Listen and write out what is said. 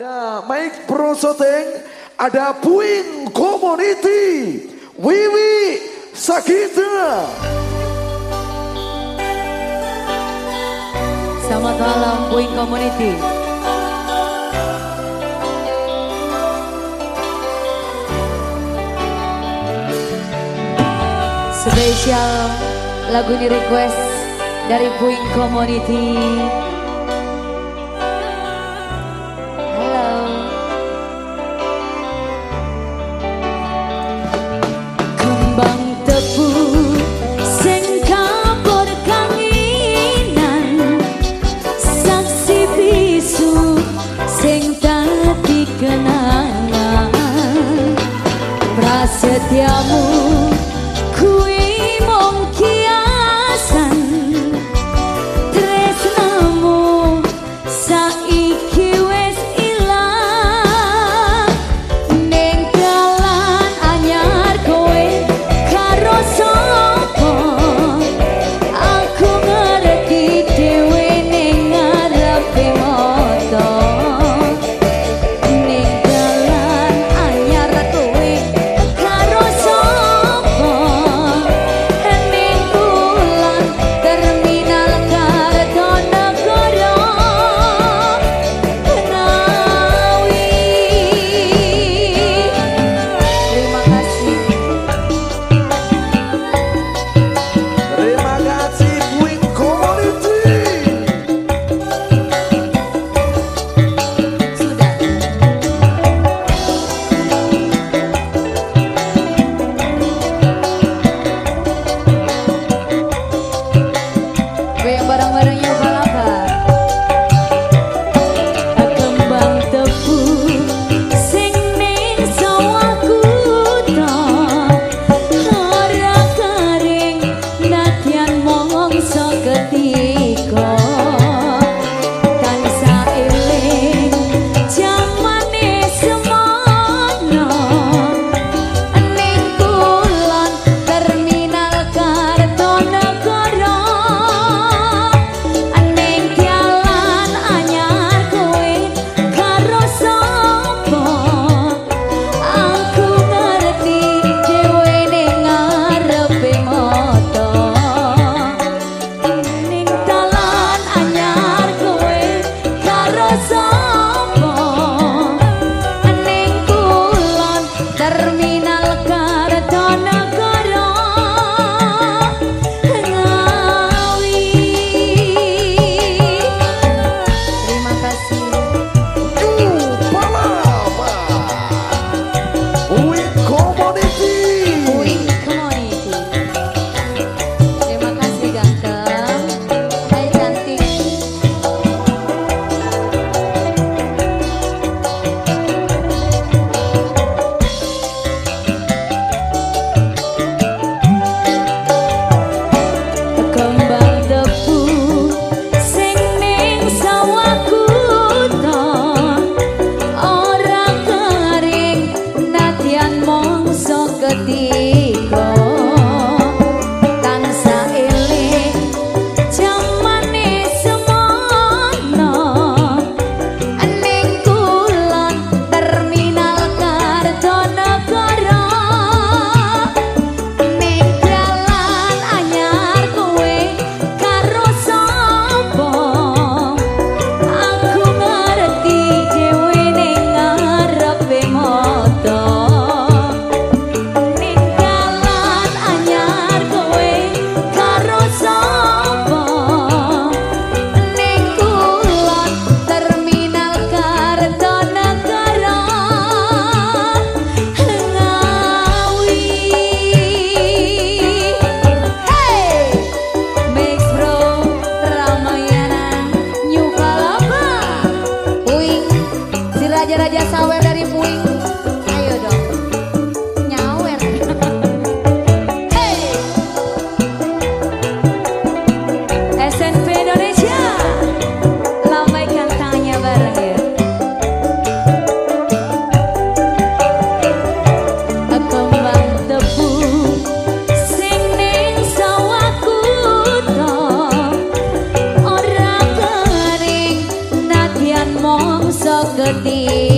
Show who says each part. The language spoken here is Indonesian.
Speaker 1: Ada Mike Pro Soteng, ada Puing Community, Wiwi Sakita.
Speaker 2: Selamat malam Puing Community. Spesial lagu di request dari Puing Community. setiamu Jagdish